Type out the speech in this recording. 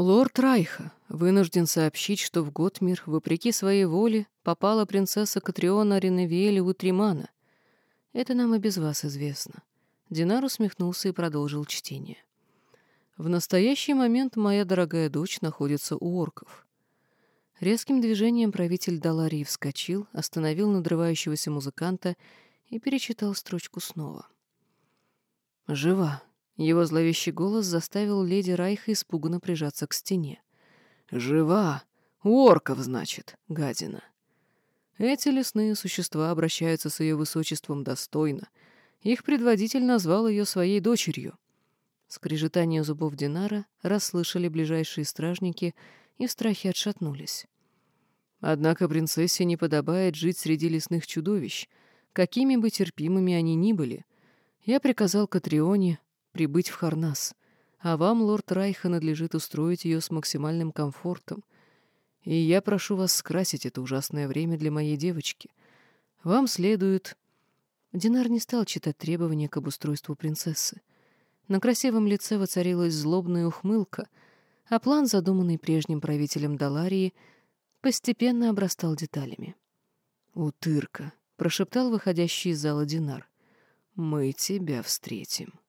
Лорд Райха вынужден сообщить, что в Готмир, вопреки своей воле, попала принцесса Катриона Реневиэля Утримана. Это нам и без вас известно. Динар усмехнулся и продолжил чтение. В настоящий момент моя дорогая дочь находится у орков. Резким движением правитель Даларии вскочил, остановил надрывающегося музыканта и перечитал строчку снова. «Жива!» Его зловещий голос заставил леди Райха испуганно прижаться к стене. «Жива! У орков, значит, гадина!» Эти лесные существа обращаются с ее высочеством достойно. Их предводитель назвал ее своей дочерью. Скрежетание зубов Динара расслышали ближайшие стражники и в страхе отшатнулись. Однако принцессе не подобает жить среди лесных чудовищ, какими бы терпимыми они ни были. Я приказал Катрионе прибыть в Харнас, а вам, лорд Райха, надлежит устроить ее с максимальным комфортом. И я прошу вас скрасить это ужасное время для моей девочки. Вам следует...» Динар не стал читать требования к обустройству принцессы. На красивом лице воцарилась злобная ухмылка, а план, задуманный прежним правителем Даларии, постепенно обрастал деталями. «Утырка», — прошептал выходящий из зала Динар, — «мы тебя встретим».